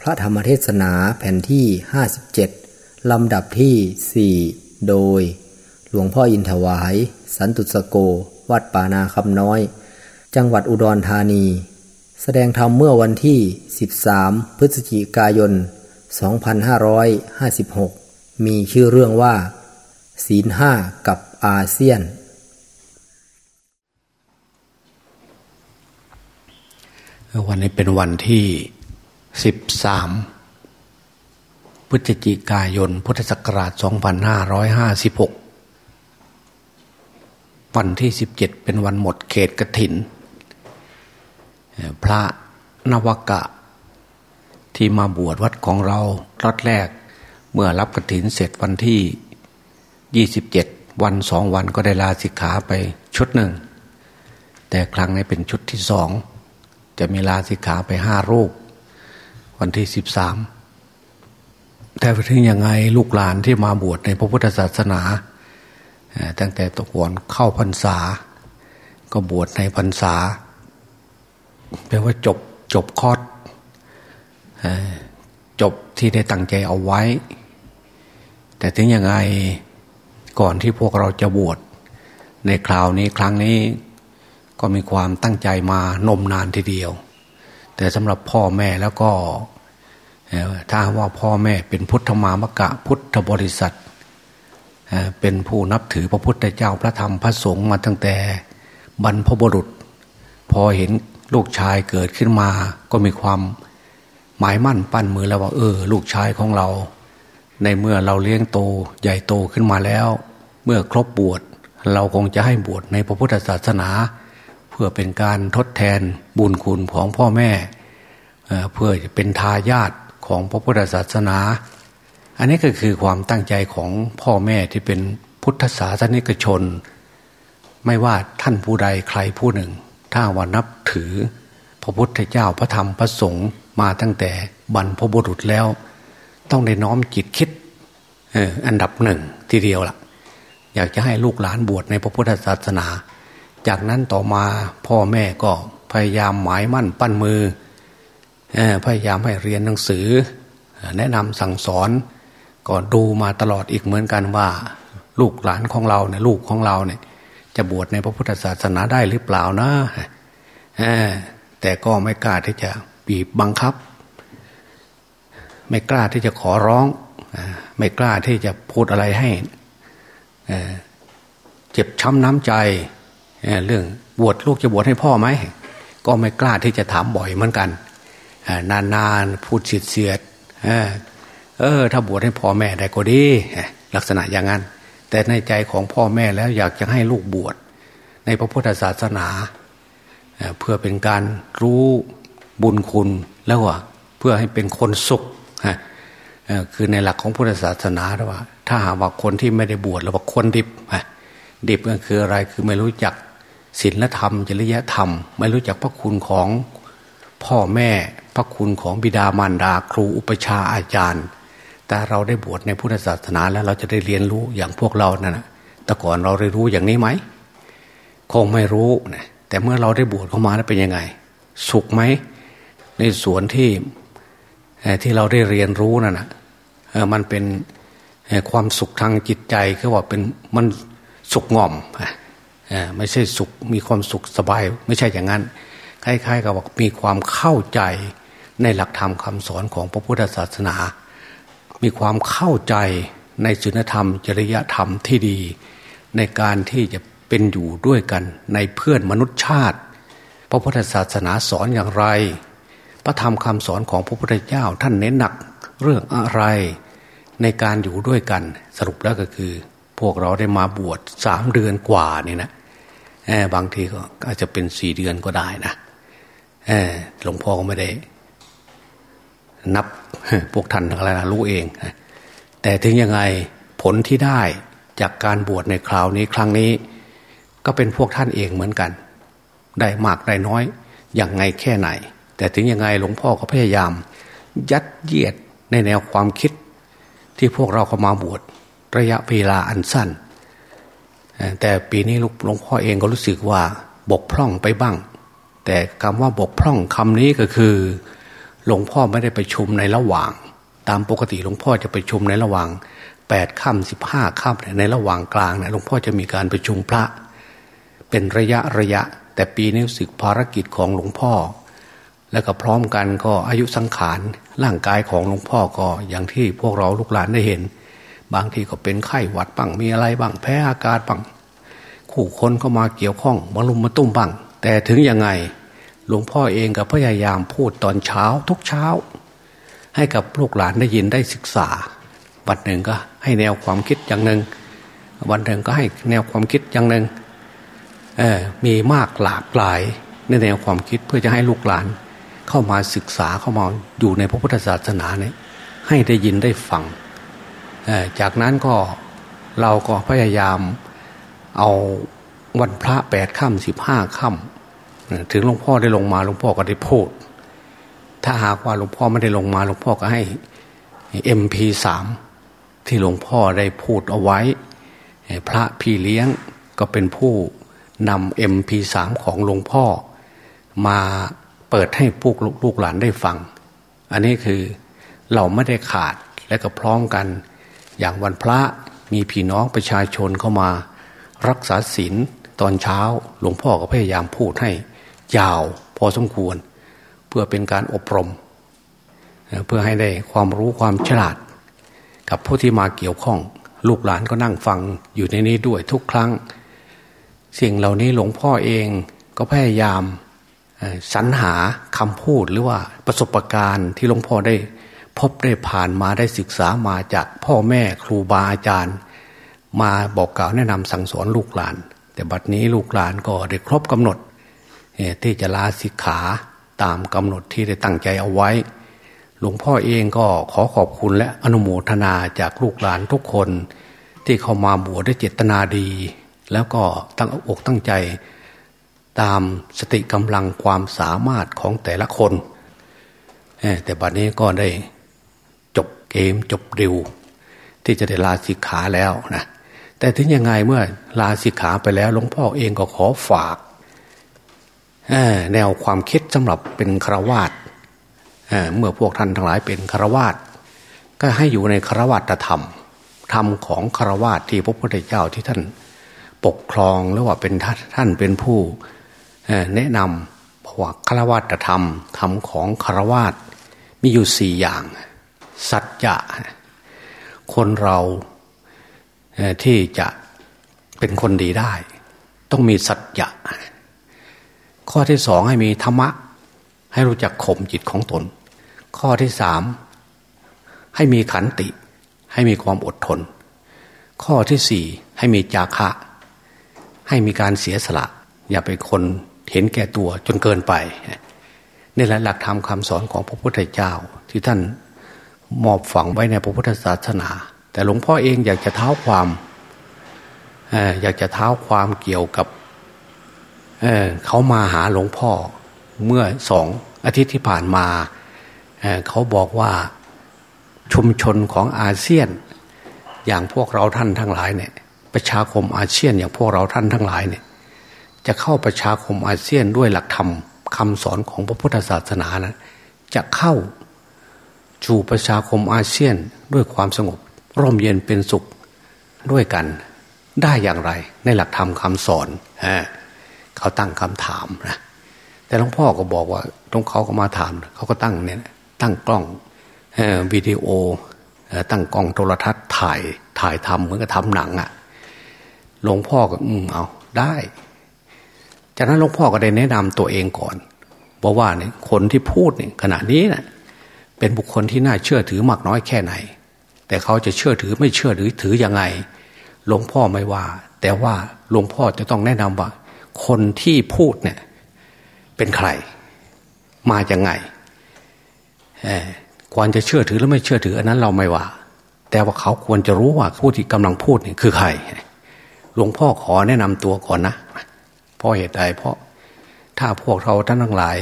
พระธรรมเทศนาแผ่นที่ 57 ลำดับที่ 4 โดย หลวงพ่ออินถวาย สันตุสโก วัดป่านาคำน้อย จังหวัดอุดรธานี แสดงธรรมเมื่อวันที่ 13 พฤศจิกายน 2556 มีชื่อเรื่องว่า ศีลห้ากับอาเซียน วันนี้เป็นวันที่ สิบสามพฤศจิกายน พุทธศักราช 2556 วันที่สิบเจ็ดเป็นวันหมดเขตกระถิน พระนวกะ ที่มาบวชวัดของเรารัดแรกเมื่อรับกระถินเสร็จวันที่ยี่สิบเจ็ดวันสองวันก็ได้ลาสิกขาไปชุดหนึ่ง แต่ครั้งนี้เป็นชุดที่สอง จะมีลาสิกขาไปห้ารูป วันที่สิบสามแต่ถึงยังไงลูกหลานที่มาบวชในพระพุทธศาสนา ตั้งแต่ตะกวนเข้าพรรษา ก็บวชในพรรษาแปลว่าจบจบคอดจบที่ได้ตั้งใจเอาไว้ แต่ถึงยังไงก่อนที่พวกเราจะบวชในคราวนี้ครั้งนี้ก็มีความตั้งใจมานมนานทีเดียว แต่สำหรับพ่อแม่แล้วก็ถ้าว่าพ่อแม่เป็นพุทธมามกะพุทธบริษัทเป็นผู้นับถือพระพุทธเจ้าพระธรรมพระสงฆ์มาตั้งแต่บรรพบุรุษ พอเห็นลูกชายเกิดขึ้นมา ก็มีความหมายมั่นปั้นมือแล้วว่าเออ ลูกชายของเรา ในเมื่อเราเลี้ยงโตใหญ่โตขึ้นมาแล้ว เมื่อครบบวชเราคงจะให้บวชในพระพุทธศาสนา พื่อเป็นการทดแทนบุญคุณของพ่อแม่ เพื่อจะเป็นทายาทของพระพุทธศาสนา อันนี้ก็คือความตั้งใจของพ่อแม่ที่เป็นพุทธศาสนิกชน ไม่ว่าท่านผู้ใดใครผู้หนึ่ง ถ้าว่านับถือ พระพุทธเจ้าพระธรรมพระสงฆ์มาตั้งแต่บรรพบุรุษแล้ว ต้องได้น้อมจิตคิดอันดับหนึ่งทีเดียวละ่ะ อยากจะให้ลูกหลานบวชในพระพุทธศาสนา จากนั้นต่อมาพ่อแม่ก็พยายามหมายมั่นปั้นมือพยายามให้เรียนหนังสือ แนะนำสั่งสอนก็ดูมาตลอดอีกเหมือนกันว่า ลูกหลานของเราเนี่ยลูกของเราเนี่ย จะบวชในพระพุทธศาสนาได้หรือเปล่านะแต่ก็ไม่กล้าที่จะบีบบังคับ ไม่กล้าที่จะขอร้อง ไม่กล้าที่จะพูดอะไรให้เจ็บช้ำน้ำใจ เรื่องบวชลูกจะบวชให้พ่อไหมก็ไม่กล้าที่จะถามบ่อยเหมือนกันนานๆพูดเสียดเสียดเออ ถ้าบวชให้พ่อแม่ได้ก็ดีลักษณะอย่างนั้น แต่ในใจของพ่อแม่แล้วอยากจะให้ลูกบวชในพระพุทธศาสนาเพื่อเป็นการรู้บุญคุณแล้วว่าเพื่อให้เป็นคนสุขคือในหลักของพุทธศาสนาว่า ถ้าหากว่าคนที่ไม่ได้บวชแล้วว่าคนดิบดิบก็คืออะไรคือไม่รู้จัก ศีลธรรมจริยธรรม ไม่รู้จักพระคุณของพ่อแม่พระคุณของบิดามารดาครูอุปชาอาจารย์ แต่เราได้บวชในพุทธศาสนาแล้วเราจะได้เรียนรู้อย่างพวกเรานะ่ะแต่ก่อนเราได้รู้อย่างนี้ไหมคงไม่รู้นะแต่เมื่อเราได้บวชเข้ามาแล้วเป็นยังไง สุขไหมในสวนที่ที่เราได้เรียนรู้นั่นนะมันเป็นความสุขทางจิตใจคือว่าเป็นมันสุขง่อม ไม่ใช่สุขมีความสุขสบาย ไม่ใช่อย่างนั้นคล้ายๆกับว่ามีความเข้าใจในหลักธรรมคำสอนของพระพุทธศาสนา มีความเข้าใจในศีลธรรม จริยธรรมที่ดี ในการที่จะเป็นอยู่ด้วยกันในเพื่อนมนุษยชาติ พระพุทธศาสนาสอนอย่างไร พระธรรมคำสอนของพระพุทธเจ้าท่านเน้นหนักเรื่องอะไรในการอยู่ด้วยกันสรุปแล้วก็คือ พวกเราได้มาบวชสามเดือนกว่านี่นะ บางทีก็อาจจะเป็นสี่เดือนก็ได้นะหลวงพ่อก็ไม่ได้ นับพวกท่านอะไรนะรู้เอง แต่ถึงยังไงผลที่ได้จากการบวชในคราวนี้ครั้งนี้ ก็เป็นพวกท่านเองเหมือนกัน ได้มากได้น้อยอย่างไงแค่ไหน แต่ถึงยังไงหลวงพ่อก็พยายาม ยัดเยียดในแนวความคิดที่พวกเราเข้ามาบวชระยะเวลาอันสั้น แต่ปีนี้หลวงพ่อเองก็รู้สึกว่าบกพร่องไปบ้าง แต่คำว่าบกพร่องคำนี้ก็คือหลวงพ่อไม่ได้ไปชุมในระหว่าง ตามปกติหลวงพ่อจะไปชุมในระหว่างแปดค่ำสิบห้าค่ำในระหว่างกลางเนี่ยหลวงพ่อจะมีการประชุมพระ เป็นระยะระยะ แต่ปีนี้รู้สึกภารกิจของหลวงพ่อ แล้วก็พร้อมกันก็อายุสังขารร่างกายของหลวงพ่อก็อย่างที่พวกเราลูกหลานได้เห็น บางทีก็เป็นไข้หวัดบ้างมีอะไรบ้างแพ้อากาศบ้างขู่คนก็มาเกี่ยวข้องมาลุมมาตุ้มบ้าง แต่ถึงยังไงหลวงพ่อเองก็พยายามพูดตอนเช้าทุกเช้า ให้กับลูกหลานได้ยินได้ศึกษา วันหนึ่งก็ให้แนวความคิดอย่างหนึ่งวันหนึ่งก็ให้แนวความคิดอย่างหนึ่งมีมากหลากหลายในแนวความคิดเพื่อจะให้ลูกหลาน เข้ามาศึกษาเข้ามาอยู่ในพระพุทธศาสนาเนี่ยให้ได้ยินได้ฟัง จากนั้นก็เราก็พยายามเอาวันพระแปดค่ำสิบห้าค่ำถึงหลวงพ่อได้ลงมาหลวงพ่อก็ได้พูด ถ้าหากว่าหลวงพ่อไม่ได้ลงมาหลวงพ่อก็ให้เอ็มพีสามที่หลวงพ่อได้พูดเอาไว้ พระพี่เลี้ยงก็เป็นผู้นำเอ็มพีสามของหลวงพ่อ มาเปิดให้พวกลูกหลานได้ฟัง อันนี้คือเราไม่ได้ขาดและก็พร้อมกัน อย่างวันพระมีพี่น้องประชาชนเข้ามารักษาศีลตอนเช้าหลวงพ่อก็พยายามพูดให้ยาวพอสมควร เพื่อเป็นการอบรม เพื่อให้ได้ความรู้ความฉลาด กับผู้ที่มาเกี่ยวข้อง ลูกหลานก็นั่งฟังอยู่ในนี้ด้วยทุกครั้ง สิ่งเหล่านี้หลวงพ่อเองก็พยายามสรรหาคำพูดหรือว่าประสบการณ์ที่หลวงพ่อได้ พบได้ผ่านมาได้ศึกษามาจากพ่อแม่ครูบาอาจารย์ มาบอกกล่าวแนะนำสั่งสอนลูกหลาน แต่บัดนี้ลูกหลานก็ได้ครบกำหนดที่จะลาสิกขาตามกำหนดที่ได้ตั้งใจเอาไว้ หลวงพ่อเองก็ขอขอบคุณและอนุโมทนาจากลูกหลานทุกคน ที่เข้ามาบวชด้วยเจตนาดี แล้วก็ตั้งอกตั้งใจ ตามสติกำลังความสามารถของแต่ละคนแต่บัดนี้ก็ได้ เกมจบดิวที่จะได้ลาสิกขาแล้วนะแต่ถึงยังไงเมื่อลาสิกขาไปแล้วหลวงพ่อเองก็ขอฝากแนวความคิดสำหรับเป็นครวาตเมื่อพวกท่านทั้งหลายเป็นครวาตก็ให้อยู่ในครวาตธรรม ธรรมของครวาตที่พระพุทธเจ้าที่ท่านปกครองหรือว่าเป็นท่านเป็นผู้แนะนำเพราะว่าครวาตธรรมธรรมของครวาตมีอยู่สี่อย่าง สัจจะคนเราที่จะเป็นคนดีได้ ต้องมีสัจจะข้อที่สองให้มีธรรมะ ให้รู้จักข่มจิตของตน ข้อที่สามให้มีขันติ ให้มีความอดทน ข้อที่สี่ให้มีจาคะ ให้มีการเสียสละ อย่าเป็นคนเห็นแก่ตัวจนเกินไปนี่แหละหลักธรรมคำสอนของพระพุทธเจ้าที่ท่าน มอบฝังไว้ในพระพุทธศาสนา แต่หลวงพ่อเองอยากจะเท้าความอยากจะเท้าความเกี่ยวกับเเขามาหาหลวงพ่อเมื่อสองอาทิตย์ที่ผ่านมาเเขาบอกว่าชุมชนของอาเซียน อย่างพวกเราท่านทั้งหลายเนี่ยประชาคมอาเซียนอย่างพวกเราท่านทั้งหลายเนี่ยจะเข้าประชาคมอาเซียนด้วยหลักธรรมคำสอนของพระพุทธศาสนานะจะเข้า สู่ประชาคมอาเซียนด้วยความสงบ ร่มเย็นเป็นสุขด้วยกัน ได้อย่างไรในหลักธรรมคำสอนเขาตั้งคำถามนะแต่หลวงพ่อก็บอกว่าตรงเขาก็มาถาม เขาก็ตั้งเนี่ยตั้งกล้องวิดีโอตั้งกล้องโทรทัศน์ถ่ายถ่ายทำเหมือนกับทำหนังอะ่ะหลวงพ่อก็อืมเอาได้ จากนั้นหลวงพ่อก็ได้แนะนำตัวเองก่อนบอกว่าเนี่ยคนที่พูดเนี่ยขณะนี้นะ่ะ เป็นบุคคลที่น่าเชื่อถือมากน้อยแค่ไหน แต่เขาจะเชื่อถือไม่เชื่อหรือถือยังไงหลวงพ่อไม่ว่า แต่ว่าหลวงพ่อจะต้องแนะนำว่า คนที่พูดเนี่ย เป็นใคร มาจากไงควรจะเชื่อถือหรือไม่เชื่อถืออันนั้นเราไม่ว่า แต่ว่าเขาควรจะรู้ว่าผู้ที่กำลังพูดนี่คือใครหลวงพ่อขอแนะนำตัวก่อนนะเพราะเหตุใดเพราะถ้าพวกเราท่านทั้งหลาย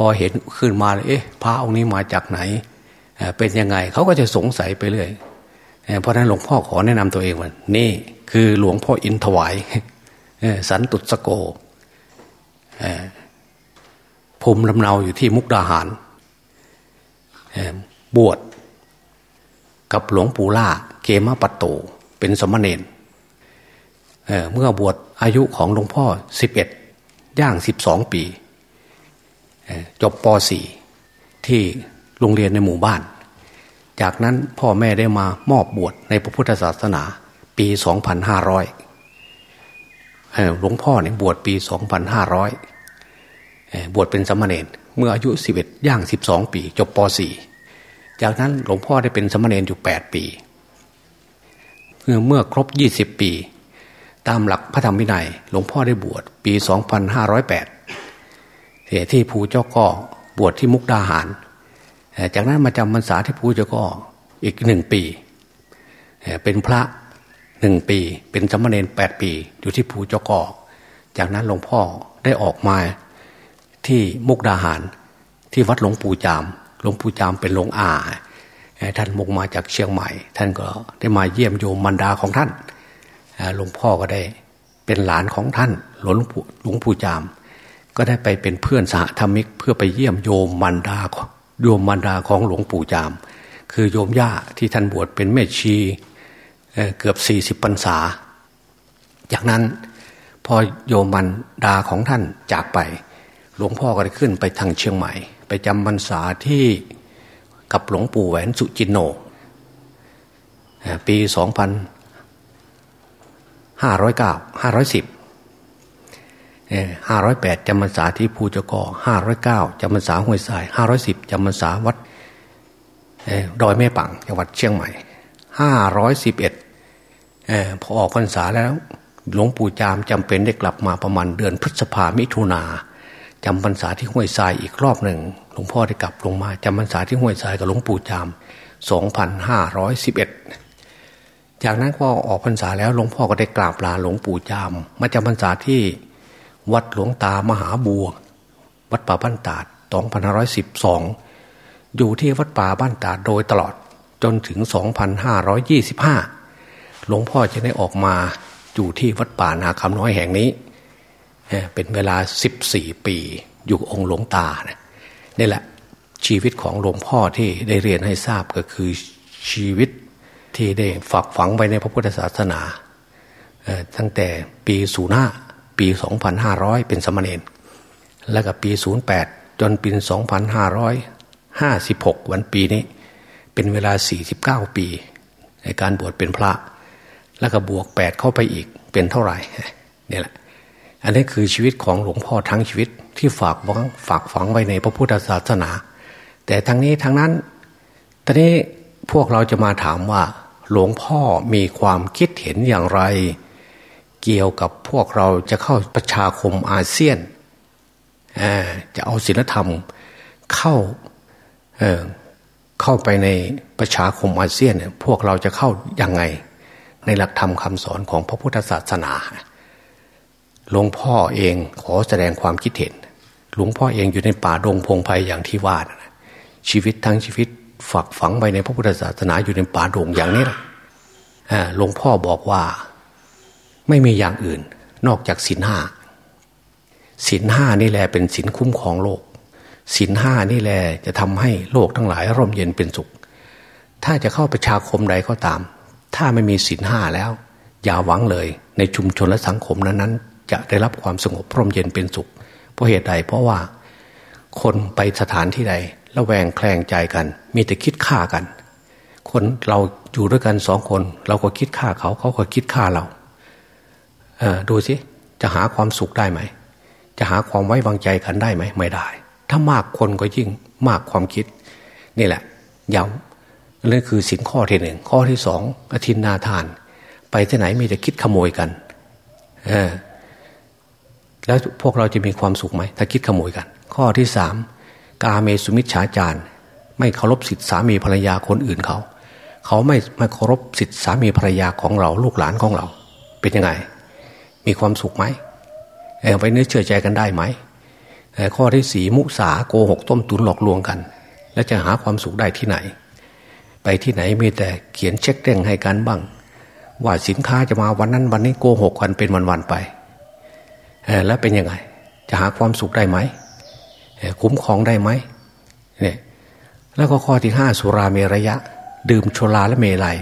พอเห็นขึ้นมาเลยเอ๊ะพระองค์นี้มาจากไหน เป็นยังไงเขาก็จะสงสัยไปเรื่อยเพราะนั้นหลวงพ่อขอแนะนำตัวเองว่านี่คือหลวงพ่ออินถวายสันตุสโกภูมิลำเนาอยู่ที่มุกดาหาร บวชกับหลวงปู่ล่าเกมปัตโต เป็นสมณเณรเมื่อบวชอายุของหลวงพ่อสิบเอ็ดย่างสิบสองปี จบป .4 ที่โรงเรียนในหมู่บ้าน จากนั้นพ่อแม่ได้มามอบบวชในพระพุทธศาสนาปี 2500หลวงพ่อเนี่ยบวชปี 2500 บวชเป็นสมณเณรเมื่ออายุ 11 ย่าง 12 ปี จบป .4 จากนั้นหลวงพ่อได้เป็นสมณเณรอยู่ 8 ปีเมื่อครบ 20 ปี ตามหลักพระธรรมวินัย หลวงพ่อได้บวชปี 2508 ที่ภูเจ้าก็บวชที่มุกดาหาร จากนั้นมาจำพรรษาที่ภูเจ้าก็อีกหนึ่งปี เป็นพระหนึ่งปี เป็นสมณเณรแปดปี อยู่ที่ภูเจ้าก่อจากนั้นหลวงพ่อได้ออกมาที่มุกดาหาร ที่วัดหลวงปู่จาม หลวงปู่จามเป็นหลวงอาท่านมุกมาจากเชียงใหม่ ท่านก็ได้มาเยี่ยมโยมมันดาของท่านหลวงพ่อก็ได้เป็นหลานของท่านหลวงปู่หลวงปู่จาม ก็ได้ไปเป็นเพื่อนสหธรรมิก เพื่อไปเยี่ยมโยมมันดาโยมมันดาของหลวงปู่จาม คือโยมย่าที่ท่านบวชเป็นแม่ชีเกือบสี่สิบพรรษา จากนั้นพอโยมมันดาของท่านจากไป หลวงพ่อก็ได้ขึ้นไปทางเชียงใหม่ ไปจำพรรษาที่กับหลวงปู่แหวนสุจินโน ปีสองพันห้าร้อยเก้าห้าร้อยสิบ ห้าร้อยแปดจำพรรษาที่ภูจกอห้าร้อยเก้าจำพรรษาห้วยทรายห้าร้อยสิบจำพรรษาวัดดอยแม่ปังจังหวัดเชียงใหม่ห้าร้อยสิบเอ็ดพอออกพรรษาแล้ว หลวงปู่จามจำเป็นได้กลับมาประมาณเดือนพฤษภามิถุนาจำพรรษาที่ห้วยทรายอีกรอบหนึ่งหลวงพ่อได้กลับลงมาจำพรรษาที่ห้วยทรายกับหลวงปู่จามสองพันห้าร้อยสิบเอ็ดจากนั้นพอออกพรรษาแล้วหลวงพ่อก็ได้กราบลาหลวงปู่จาม มาจำพรรษาที่ วัดหลวงตามหาบัว วัดป่าบ้านตาดสองพันห้าร้อยสิบสองอยู่ที่วัดป่าบ้านตาดโดยตลอดจนถึงสองพันห้าร้อยยี่สิบห้าหลวงพ่อจะได้ออกมาอยู่ที่วัดป่านาคำน้อยแห่งนี้ เป็นเวลาสิบสี่ปี อยู่องค์หลวงตานะนี่แหละชีวิตของหลวงพ่อที่ได้เรียนให้ทราบก็คือชีวิตที่ได้ฝักฝังไว้ในพระพุทธศาสนาตั้งแต่ปีศูนย์ห้า ปีสองพันห้าร้อยเป็นสมณเณรแล้วก็ปีศูนย์แปดจนปีสองพันห้าร้อยห้าสิบหกวันปีนี้ เป็นเวลาสี่สิบเก้าปี ในการบวชเป็นพระ แล้วก็บวกแปดเข้าไปอีกเป็นเท่าไหร่เนี่ยแหละ อันนี้คือชีวิตของหลวงพ่อทั้งชีวิตที่ฝากฝังฝากฝังไว้ในพระพุทธศาสนา แต่ทั้งนี้ทั้งนั้นตอนนี้พวกเราจะมาถามว่า หลวงพ่อมีความคิดเห็นอย่างไร เกี่ยวกับพวกเราจะเข้าประชาคมอาเซียนจะเอาศีลธรรมเข้าเเข้าไปในประชาคมอาเซียนพวกเราจะเข้ายังไง ในหลักธรรมคำสอนของพระพุทธศาสนาหลวงพ่อเองขอแสดงความคิดเห็น หลวงพ่อเองอยู่ในป่าดงพงไพ่อย่างที่ว่านะชีวิตทั้งชีวิตฝักฝังไปในพระพุทธศาสนาอยู่ในป่าดงอย่างนี้แหละหลวงพ่อบอกว่า ไม่มีอย่างอื่น นอกจากศีลห้าศีลห้านี่แหละเป็นศีลคุ้มครองโลกศีลห้านี่แหละจะทำให้โลกทั้งหลายร่มเย็นเป็นสุข ถ้าจะเข้าประชาคมใดก็ตาม ถ้าไม่มีศีลห้าแล้ว อย่าหวังเลยในชุมชนและสังคมนั้นๆ จะได้รับความสงบร่มเย็นเป็นสุข เพราะเหตุใดเพราะว่า คนไปสถานที่ใดแล้วแวงแคลงใจกัน มีแต่คิดฆ่ากัน คนเราอยู่ด้วยกันสองคน เราก็คิดฆ่าเขาเขาก็คิดฆ่าเรา ดูสิจะหาความสุขได้ไหม จะหาความไว้วางใจกันได้ไหม ไม่ได้ ถ้ามากคนก็ยิ่งมากความคิด นี่แหละ ย้ำนั่นคือสินข้อที่หนึ่งข้อที่สองอธินนาทาน ไปที่ไหนมีแต่คิดขโมยกันเออแล้วพวกเราจะมีความสุขไหม ถ้าคิดขโมยกัน ข้อที่สามกาเมสุมิชฌาจารไม่เคารพสิทธิสามีภรรยาคนอื่นเขา เขาไม่ไม่เคารพสิทธิสามีภรรยาของเราลูกหลานของเรา เป็นยังไง มีความสุขไหมเออไปเนื้อเชื่อใจกันได้ไหมข้อที่สีมุสาโกหกต้มตุนหลอกลวงกัน แล้วจะหาความสุขได้ที่ไหน ไปที่ไหนมีแต่เขียนเช็คเด้งให้กันบ้าง ว่าสินค้าจะมาวันนั้นวันนี้โกหกกันเป็นวันๆไปแล้วเป็นยังไง จะหาความสุขได้ไหมคุ้มครองได้ไหมเนี่ยแล้วก็ข้อที่ห้าสุราเมรยะ ดื่มโชลาและเมลัย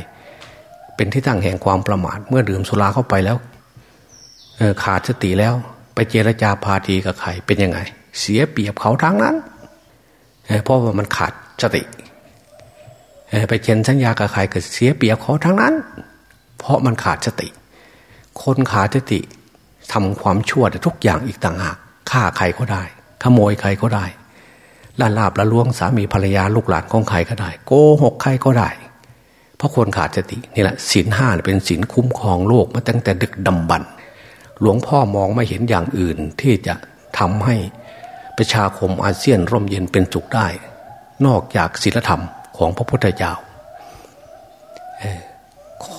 เป็นที่ตั้งแห่งความประมาทเมื่อดื่มสุราเข้าไปแล้ว ขาดสติแล้ว ไปเจรจาพาทีกับใครเป็นยังไง เสียเปรียบเขาทั้งนั้นเพราะว่ามันขาดสติไปเชนสัญญากับใครก็เสียเปรียบเขาทั้งนั้น เพราะมันขาดสติ คนขาดสติทำความชั่วทุกอย่างอีกต่างหากฆ่าใครก็ได้ ขโมยใครก็ได้ล่าลาบละลวงสามีภรรยาลูกหลานของใครก็ได้ โกหกใครก็ได้ เพราะคนขาดสตินี่แหละศีลห้าเป็นศีลคุ้มครองโลกมาตั้งแต่ดึกดำบรร หลวงพ่อมองไม่เห็นอย่างอื่นที่จะทำให้ประชาคมอาเซียนร่มเย็นเป็นสุขได้ นอกจากศีลธรรมของพระพุทธเจ้า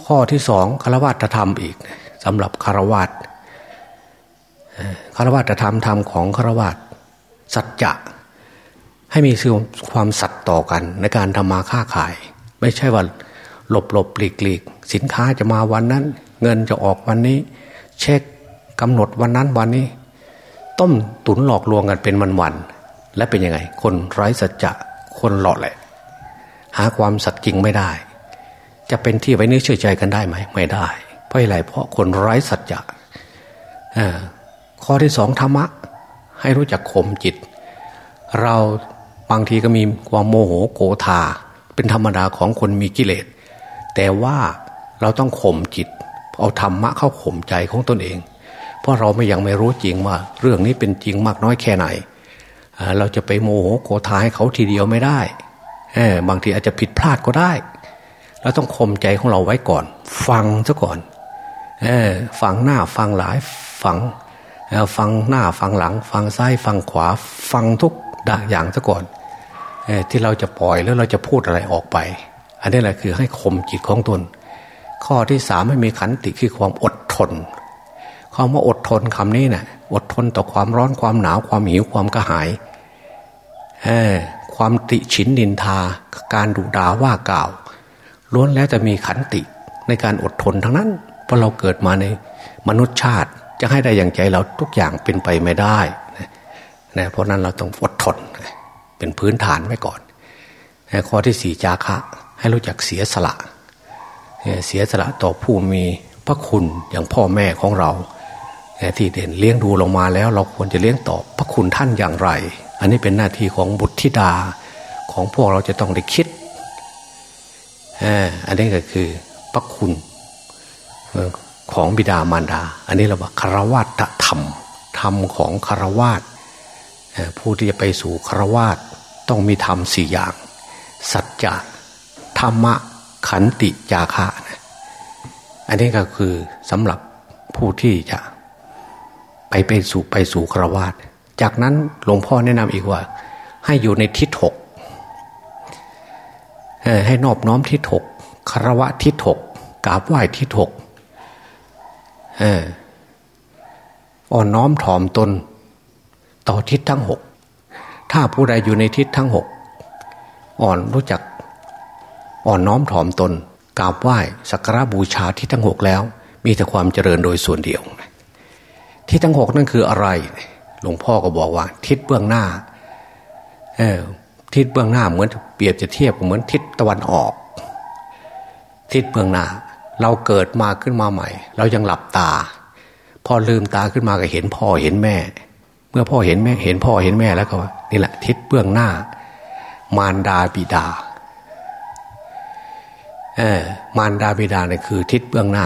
ข้อที่สองคารวะธรรมอีกสำหรับคารวะคารวะธรรมธรรมของคารวะสัจจะให้มีความสัตย์ต่อกันในการทำมาค้าขาย ไม่ใช่ว่าหลบหลบปลีกปลีกสินค้าจะมาวันนั้น เงินจะออกวันนี้ เช็ค กำหนดวันนั้นวันนี้ ต้มตุนหลอกลวงกันเป็นวันวันและเป็นยังไง คนไร้สัจจะคนหลอกแหละ หาความสัตย์จริงไม่ได้ จะเป็นที่ไว้เนื้อเชื่อใจกันได้ไหมไม่ได้ เพราะอะไรเพราะคนไร้สัจจะข้อที่สองธรรมะ ให้รู้จักข่มจิต เราบางทีก็มีความโมโหโกธาเป็นธรรมดาของคนมีกิเลส แต่ว่าเราต้องข่มจิต เอาธรรมะเข้าข่มใจของตนเอง ราะเราไม่ยังไม่รู้จริงว่า เรื่องนี้เป็นจริงมากน้อยแค่ไหน เราจะไปโมโหโกธาให้เขาทีเดียวไม่ได้บางทีอาจจะผิดพลาดก็ได้ เราต้องข่มใจของเราไว้ก่อน ฟังซะก่อนฟังหน้าฟังหลายฟังฟังหน้าฟังหลัง ฟังซ้ายฟังขวา ฟังทุกอย่างซะก่อนที่เราจะปล่อยแล้วเราจะพูดอะไรออกไป อันนี้แหละคือให้ข่มจิตของตน ข้อที่สามไม่มีขันติคือความอดทน ความว่าอดทนคำนี้นะ่ะอดทนต่อความร้อนความหนาวความหิวความกระหายความติฉินดินทา การดุด่าว่ากล่าวล้วนแล้วจะมีขันติในการอดทนทั้งนั้น เพราะเราเกิดมาในมนุษย์ชาติจะให้ได้อย่างใจเราทุกอย่างเป็นไปไม่ได้นะเพราะนั้นเราต้องอดทน เป็นพื้นฐานไว้ก่อนข้อที่สี่จาคะ ให้รู้จักเสียสละ เสียสละต่อผู้มีพระคุณอย่างพ่อแม่ของเรา ที่เด่นเลี้ยงดูลงมาแล้ว เราควรจะเลี้ยงตอบพระคุณท่านอย่างไร อันนี้เป็นหน้าที่ของบุตรธิดาของพวกเราจะต้องได้คิดอันนี้ก็คือพระคุณของบิดามารดา อันนี้เราว่าคารวะธรรม ธรรมของคารวะผู้ที่จะไปสู่คารวะต้องมีธรรมสี่อย่าง สัจจะธรรมะขันติจาคะ อันนี้ก็คือสำหรับผู้ที่จะ ไปไปสู่ไปสู่ครวะจากนั้นหลวงพ่อแนะนำอีกว่า ให้อยู่ในทิศหกให้นอบน้อมทิศหกคารวะทิศหกกราบไหว้ทิศหกอ่อนน้อมถ่อมตน ต่อทิศทั้งหกถ้าผู้ใดอยู่ในทิศทั้งหกอ่อนรู้จัก อ่อนน้อมถ่อมตนกราบไหว้สักการะบูชาทิศทั้งหกแล้ว มีแต่ความเจริญโดยส่วนเดียว ทิศทั้งหกนั่นคืออะไร หลวงพ่อก็บอกว่า ทิศเบื้องหน้า เออ ทิศเบื้องหน้าเหมือนเปรียบจะเทียบเหมือนทิศตะวันออก ทิศเบื้องหน้า เราเกิดมาขึ้นมาใหม่ เรายังหลับตา พอลืมตาขึ้นมาก็เห็นพ่อเห็นแม่ เมื่อพ่อเห็นแม่ เห็นพ่อเห็นแม่แล้วก็นี่แหละ ทิศเบื้องหน้า มารดาบิดา เออมารดาบิดาเนี่ยคือ ทิศเบื้องหน้า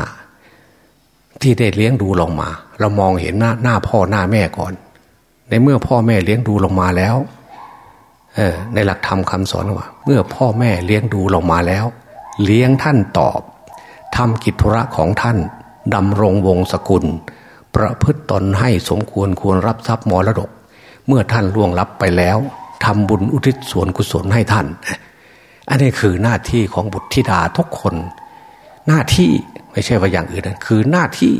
ที่ได้เลี้ยงดูลงมา เรามองเห็นหน้าหน้าพ่อหน้าแม่ก่อน ในเมื่อพ่อแม่เลี้ยงดูลงมาแล้วเออในหลักธรรมคาสอนว่า เมื่อพ่อแม่เลี้ยงดูลงมาแล้ว เลี้ยงท่านตอบทำกิจธุระของท่านดำรงวงศกุล ประพฤติตนให้สมควรควรรับทรัพย์มรดก เมื่อท่านล่วงลับไปแล้วทำบุญอุทิศส่วนกุศลให้ท่าน อันนี้คือหน้าที่ของบุตรธิดาทุกคน หน้าที่ ไม่ใช่ว่าอย่างอื่นนะคือหน้าที่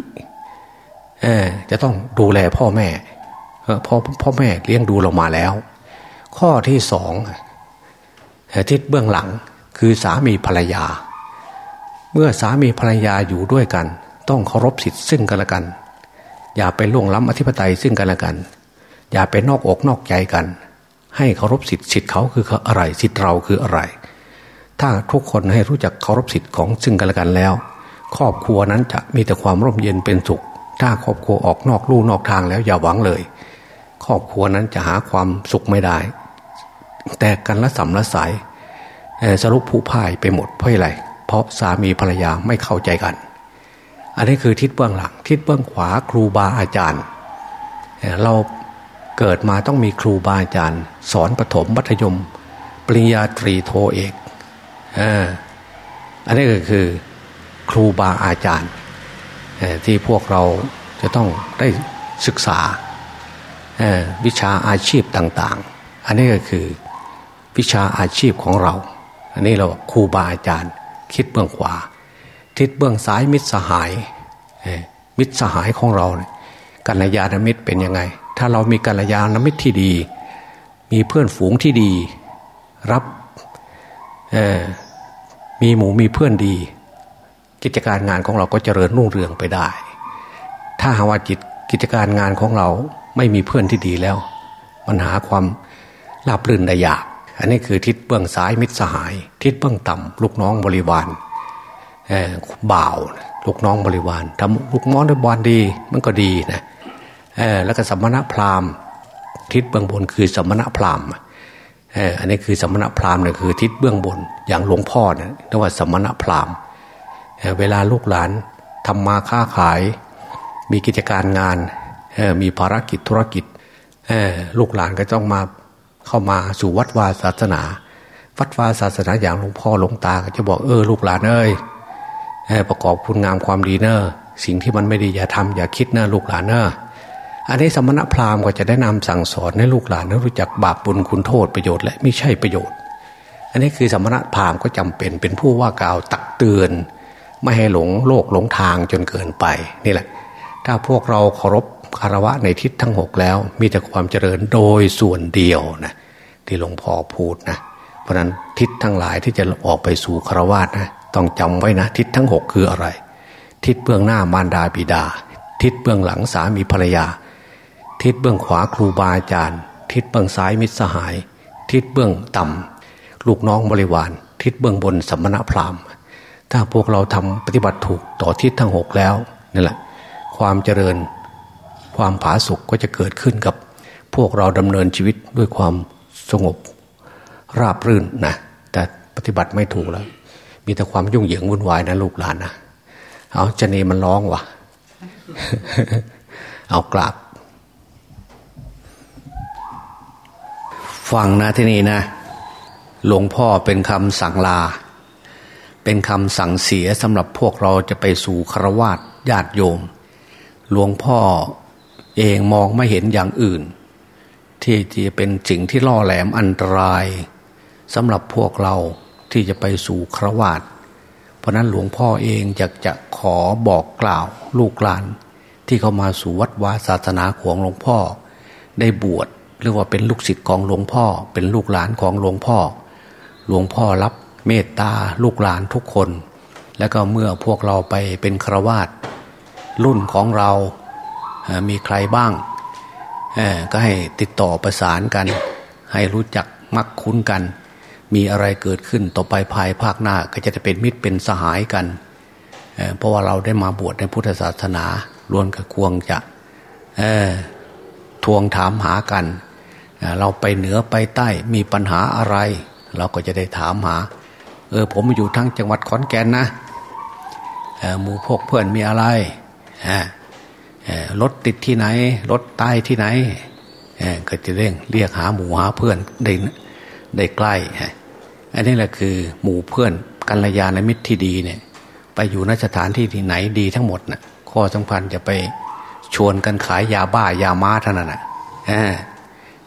จะต้องดูแลพ่อแม่พ่อพ่อแม่เลี้ยงดูเรามาแล้ว ข้อที่สองทิศเบื้องหลังคือสามีภรรยา เมื่อสามีภรรยาอยู่ด้วยกัน ต้องเคารพสิทธิ์ซึ่งกันและกัน อย่าไปล่วงล้ำอธิปไตยซึ่งกันและกัน อย่าไปนอกอกนอกใจกัน ให้เคารพสิทธิ์สิทธิ์เขาคืออะไรสิทธิ์เราคืออะไร ถ้าทุกคนให้รู้จักเคารพสิทธิ์ของซึ่งกันและกันแล้ว ครอบครัวนั้นจะมีแต่ความร่มเย็นเป็นสุข ถ้าครอบครัวออกนอกลู่นอกทางแล้วอย่าหวังเลย ครอบครัวนั้นจะหาความสุขไม่ได้ แต่กันละสัมละสายสรุปผู้พ่ายไปหมดเพราะอะไร เพราะสามีภรรยาไม่เข้าใจกัน อันนี้คือทิศเบื้องหลัง ทิศเบื้องขวาครูบาอาจารย์ เราเกิดมาต้องมีครูบาอาจารย์ สอนปฐมมัธยม ปริญญาตรีโทเอกอันนี้ก็คือ ครูบาอาจารย์ ที่พวกเราจะต้องได้ศึกษาวิชาอาชีพต่าง ๆ อันนี้ก็คือวิชาอาชีพของเรา อันนี้เราครูบาอาจารย์ คิดเบื้องขวา ทิศเบื้องซ้ายมิตรสหาย มิตรสหายของเรากัลยาณมิตรเป็นยังไง ถ้าเรามีกัลยาณมิตรที่ดี มีเพื่อนฝูงที่ดี รับมีหมูมีเพื่อนดี กิจการงานของเราก็เจริญรุ่งเรืองไปได้ ถ้าหาว่าจิตกิจการงานของเราไม่มีเพื่อนที่ดีแล้ว มันหาความราบรื่นได้ยาก อันนี้คือทิศเบื้องซ้ายมิตรสหาย ทิศเบื้องต่ำลูกน้องบริวารบ่าวลูกน้องบริวารทำลูกน้องบริวารดีมันก็ดีนะแล้วก็สมณะพราหมณ์ ทิศเบื้องบนคือสมณะพราหมณ์อันนี้คือสมณะพราหมณ์เนี่ยคือทิศเบื้องบนอย่างหลวงพ่อเนี่ยเรียกว่าสมณะพราหมณ์ เวลาลูกหลานทำมาค้าขาย มีกิจการงานมีภารกิจธุรกิจลูกหลานก็ต้องมาเข้ามาสู่วัดวาศาสนา วัดวาศาสนาอย่างหลวงพ่อหลวงตาก็จะบอกเออลูกหลานเอ้ยประกอบคุณงามความดีเนอะสิ่งที่มันไม่ดีอย่าทำอย่าคิดเนอะลูกหลานเนอะอันนี้สมณพราหมณ์ก็จะได้นำสั่งสอนให้ลูกหลานรู้จักบาปบุญคุณโทษประโยชน์และไม่ใช่ประโยชน์ อันนี้คือสมณพราหมณ์ก็จำเป็นเป็นผู้ว่ากล่าวตักเตือน ไม่ให้หลงโลกหลงทางจนเกินไปนี่แหละ ถ้าพวกเราเคารพคารวะในทิศทั้งหกแล้ว มีแต่ความเจริญโดยส่วนเดียวนะที่หลวงพ่อพูดนะ เพราะนั้นทิศทั้งหลายที่จะออกไปสู่คารวะนะต้องจำไว้นะ ทิศทั้งหกคืออะไร ทิศเบื้องหน้ามารดาบิดา ทิศเบื้องหลังสามีภรรยา ทิศเบื้องขวาครูบาอาจารย์ ทิศเบื้องซ้ายมิตรสหาย ทิศเบื้องต่ำลูกน้องบริวาร ทิศเบื้องบนสัมมณพราหมณ์ ถ้าพวกเราทำปฏิบัติถูกต่อทิศทั้งหกแล้วนั่นแหละ ความเจริญความผาสุกก็จะเกิดขึ้นกับ พวกเราดำเนินชีวิตด้วยความสงบราบรื่นนะแต่ปฏิบัติไม่ถูกแล้ว มีแต่ความยุ่งเหยิงวุ่นวายนะลูกหลานนะเอาจะเนมันร้องวะเอากราบฟังนะที่นี่นะ หลวงพ่อเป็นคำสั่งลา เป็นคำสั่งเสียสำหรับพวกเราจะไปสู่ครวาสญาติโยม หลวงพ่อเองมองไม่เห็นอย่างอื่น ที่จะเป็นสิ่งที่ล่อแหลมอันตรายสำหรับพวกเราที่จะไปสู่ครวาตเพราะนั้นหลวงพ่อเองอยากจะขอบอกกล่าวลูกหลาน ที่เข้ามาสู่วัดวาศาสนาของหลวงพ่อ ได้บวชหรือว่าเป็นลูกศิษย์ของหลวงพ่อ เป็นลูกหลานของหลวงพ่อ หลวงพ่อรับ เมตตาลูกหลานทุกคน แล้วก็เมื่อพวกเราไปเป็นครวาตรุ่นของเรามีใครบ้าง ก็ให้ติดต่อประสานกัน ให้รู้จักมักคุ้นกัน มีอะไรเกิดขึ้นต่อไปภายภาคหน้าก็จะเป็นมิตรเป็นสหายกันเพราะว่าเราได้มาบวชในพุทธศาสนาล้วนกับควงจะทวงถามหากัน เราไปเหนือไปใต้มีปัญหาอะไร เราก็จะได้ถามหา เออผมอยู่ทั้งจังหวัดขอนแก่นนะหมู่พวกเพื่อนมีอะไรรถติดที่ไหน รถตายที่ไหนก็จะเร่งเรียกหาหมู่หาเพื่อนได้ได้ใกล้อันนี้แหละคือหมู่เพื่อนกัลยาณมิตรที่ดีเนี่ย ไปอยู่นสถานที่ที่ไหนดีทั้งหมดนะ่ะข้อสำคัญจะไปชวนกันขายยาบ้ายาม้าเท่านั้นนะ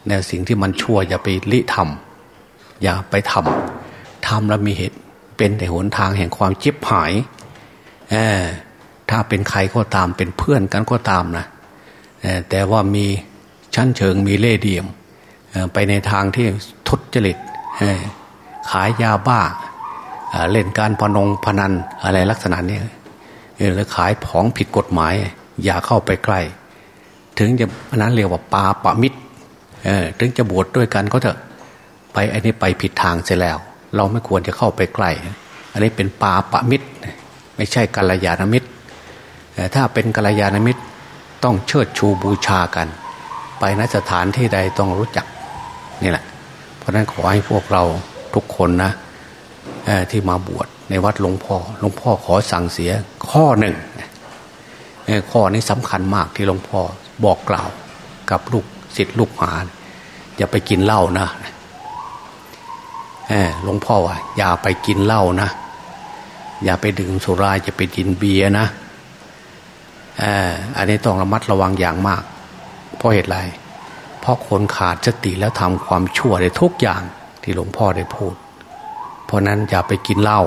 แนวสิ่งที่มันชั่วอย่าไปลิทำอย่าไปทำ ทำแล้วมีเหตุ เป็นแต่หนทางแห่งความจิบหายถ้าเป็นใครก็ตามเป็นเพื่อนกันก็ตามนะแต่ว่ามีชั้นเชิงมีเล่เดียมไปในทางที่ทุจริตขายยาบ้าเล่นการพนงพนันอะไรลักษณะนี้หรือขายของผิดกฎหมาย อย่าเข้าไปใกล้ ถึงจะอันนั้นเรียกว่าปาปะมิตรถึงจะบวชดด้วยกันก็เถอะไปอันนี้ไปผิดทางเสียแล้ว เราไม่ควรจะเข้าไปใกล้ อันนี้เป็นปาปะมิตร ไม่ใช่กัลยาณมิตรแต่ถ้าเป็นกัลยาณมิตรต้องเชิดชูบูชากัน ไปนสถานที่ใดต้องรู้จักนี่แหละ เพราะนั้นขอให้พวกเราทุกคนนะที่มาบวชในวัดหลวงพ่อหลวงพ่อขอสั่งเสียข้อหนึ่งข้อนี้สำคัญมากที่หลวงพ่อบอกกล่าวกับลูกศิษย์ลูกหาอย่าไปกินเหล้านะ หลวงพ่อว่าอย่าไปกินเหล้านะ อย่าไปดื่มสุราอย่าไปกินเบียร์นะอันนี้ต้องระมัดระวังอย่างมาก เพราะเหตุไร เพราะคนขาดสติแล้วทำความชั่วได้ทุกอย่างที่หลวงพ่อได้พูด เพราะนั้นอย่าไปกินเหล้า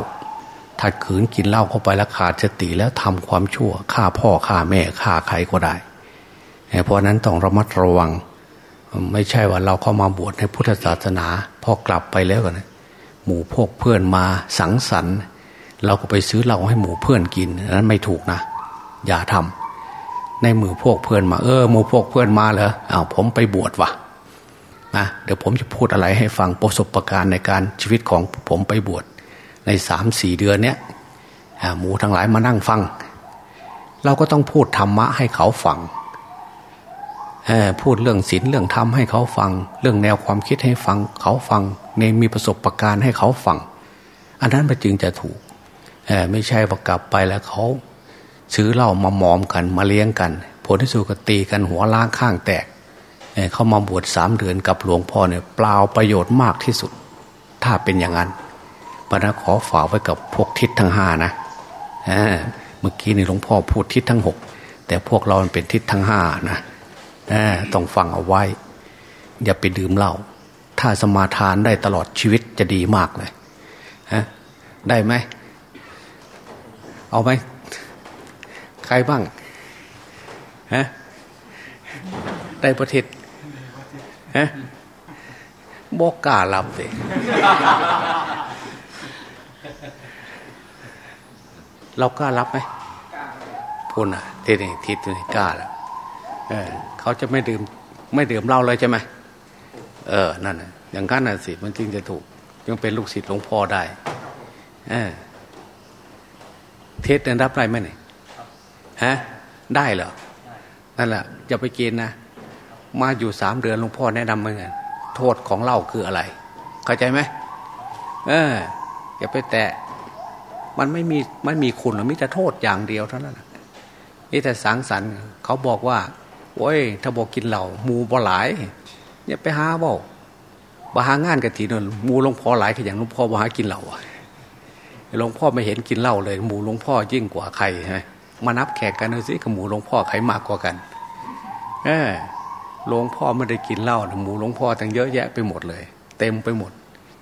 ถ้าขืนกินเหล้าเข้าไปแล้วขาดสติแล้วทำความชั่วฆ่าพ่อฆ่าแม่ฆ่าใครก็ได้ เพราะนั้นต้องระมัดระวัง ไม่ใช่ว่าเราเข้ามาบวชในพุทธศาสนา พอกลับไปแล้วกันหมู่พวกเพื่อนมาสังสรรค์เราก็ไปซื้อเหล้าให้หมู่เพื่อนกินนั้นไม่ถูกนะอย่าทำในมือพวกเพื่อนมาเออหมู่พวกเพื่อนมาเหรออ้าวผมไปบวชวะนะเดี๋ยวผมจะพูดอะไรให้ฟังประสบการณ์ในการชีวิตของผมไปบวชในสามสี่เดือนเนี้ยหมูทั้งหลายมานั่งฟัง เราก็ต้องพูดธรรมะให้เขาฟัง พูดเรื่องศีลเรื่องธรรมให้เขาฟัง เรื่องแนวความคิดให้ฟัง เขาฟังในมีประสบะการณ์ให้เขาฟัง อันนั้นมันจึงจะถูกไม่ใช่ประกลับไปแล้วเขาซื้อเหล้ามาหมอมกันมาเลี้ยงกันผลที่สุดก็ตีกันหัวล้างข้างแตกเขามาบวชสามเดือนกับหลวงพ่อเนี่ยเปล่าประโยชน์มากที่สุด ถ้าเป็นอย่างนั้นปนะขอฝากไว้กับพวกทิศทั้งห้านะเมื่อกี้นี่หลวงพ่อพูดทิศทั้งหกแต่พวกเราเป็นทิศทั้งห้านะ ต้องฟังเอาไว้ อย่าไปดื่มเหล้าถ้าสมาทานได้ตลอดชีวิตจะดีมากเลยฮะได้ไหม เอาไหม ใครบ้างฮะได้ประเทศฮะบอกกล้ารับเลยเรากล้ารับไหมพูนอะทีนี้ทิศนี้กล้าแล้ว เออเขาจะไม่ดื่มไม่ดื่มเหล้าเลยใช่ไหมเออนั่นอย่างนั้นน่ะสิมันจึงจะถูกยังเป็นลูกศิษย์หลวงพ่อได้เออเทศเดินรับได้ไหมเนี่ยฮะได้เหรอนั่นแหละอย่าไปกินนะมาอยู่สามเดือนหลวงพ่อแนะนำเหมือนกันโทษของเหล้าคืออะไร เข้าใจไหมเอออย่าไปแตะมันไม่มีไม่มีคุณหรือมิแต่โทษอย่างเดียวเท่านั้นนี่แต่สังสรรค์เขาบอกว่า โอ้ย ถ้าบอกกินเหล้ามูบ่หลายเนี่ยไปหาบอกบาหางานกันทีนนมูหลวงพ่อหลายขอย่างหลวงพ่อบาหากินเหล้าหลวงพ่อไม่เห็นกินเหล้าเลย หมูหลวงพ่อยิ่งกว่าใครฮะมานับแขกกันดูสิกับหมูหลวงพ่อใครมากกว่ากันเออหลวงพ่อไม่ได้กินเหล้าหมูหลวงพ่อตั้งเยอะแยะไปหมดเลย เต็มไปหมด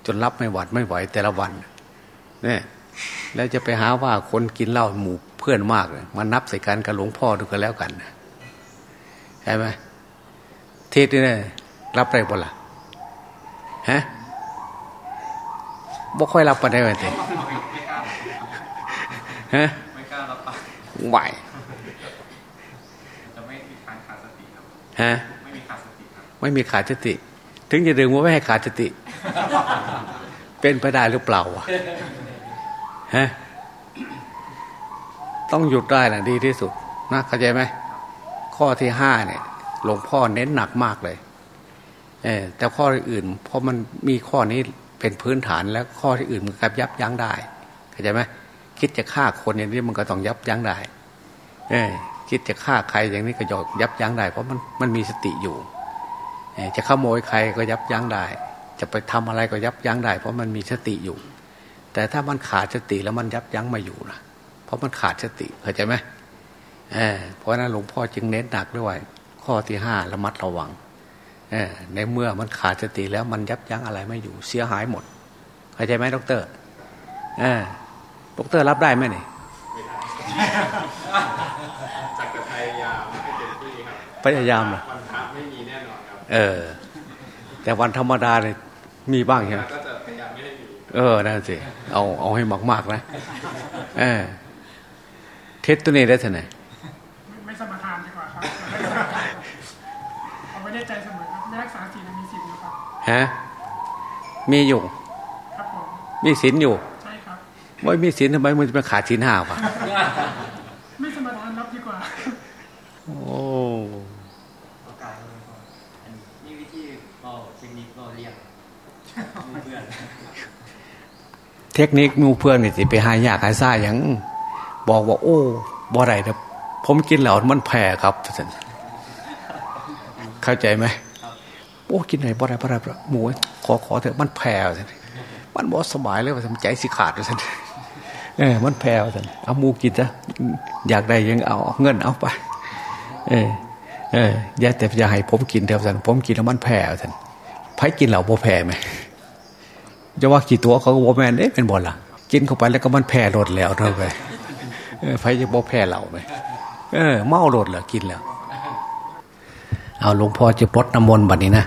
จนรับไม่หวัดไม่ไหวแต่ละวันเนี่ยแล้วจะไปหาว่าคนกินเหล้าหมูเพื่อนมากเลยมานับใส่กันกับหลวงพ่อดูกันแล้วกัน ใช่ไหมเทศนี่เนี่ยรับได้บ่ล่ะฮะบ่ค่อยรับปได้เลยฮะไม่กล้ารับปไหวจะไม่มีขาดขาดสติครับฮะไม่มีขาดสติครับไม่มีขาดสติ ถึงจะดึงว่าไม่ให้ขาดสติ เป็นไปได้หรือเปล่าวะฮะต้องหยุดได้นะดีที่สุดนะเข้าใจไหม ข้อที่ห้าเนี่ยหลวงพ่อเน้นหนักมากเลยเออแต่ข้ออื่นเพราะมันมีข้อนี้เป็นพื้นฐานแล้วข้อที่อื่นมันกับยับยั้งได้เข้าใจไหมคิดจะฆ่าคนอย่างนี้มันก็ต้องยับยั้งได้เออคิดจะฆ่าใครอย่างนี้ก็ยอยับยั้งได้ เพราะมันมันมีสติอยู่จะขโมยใครก็ยับยั้งได้ จะไปทำอะไรก็ยับยั้งได้ เพราะมันมีสติอยู่ แต่ถ้ามันขาดสติแล้วมันยับยั้งมาอยู่นะเพราะมันขาดสติเข้าใจไหม เออเพราะนั้นหลวงพ่อจึงเน้นหนักด้วยข้อที่ห้าระมัดระวังเออในเมื่อมันขาดสติแล้วมันยับยั้งอะไรไม่อยู่เสียหายหมดเข้าใจไหมดรเออดรรับได้ไหมเนี่ยจักพยายามให้เต็มที่ครับพยายามเหรอวันพระไม่มีแน่นอนครับเออ แต่วันธรรมดาเนี่ยมีบ้างใช่ไหมก็จะพยายามไม่ให้มีเออนั่นสิเอาเอาให้มากๆนะเออเทสตัวนี้ได้ท่าไหนไม่สมทานดีกว่าครับเอาไม่ได้ใจเสมอครับไม่รักษาศีล ฮะมีอยู่ครับผมมีศีลอยู่ใช่ครับไม่มีศีลทำไมมันจะมาขาดศีลห้าวะไม่สมทานรับดีกว่าโอ้นี่วิธีก็เทคนิคก็เรียกเพื่อนเทคนิคหมูเพื่อนนี่สิไปหายากหาซ่าอย่างบอกว่า โอ้บ่ไรนะผมกินแล้วมันแพ้ครับเข้าใจไหม โอ้กินไหนบ่ไรบ่ไรบ่ไรหมูขอขอเถอะมันแพ้สิมันบอสบายเลยว่าทำใจสิขาดเลยสิเออมันแพ้สิเอาหมูกินซะอยากได้ยังเอาเงินเอาไป เออเอออย่าแต่อย่าให้ผมกินเถอะสันผมกินแล้วมันแพ้สันไผกินเหล่าโบแพ้ไหมจะว่ากี่ตัวเขาก็โบแมนเอ๊ะเป็นบอลล่ะ กินเข้าไปแล้วก็มันแพ้รดแล้วเท่าไปไผจะโบแพ้เหล่าไหมเออ เมารดเหรอกินแล้ว เอาหลวงพ่อจะปลดน้ำมนต์บัดนี้นะ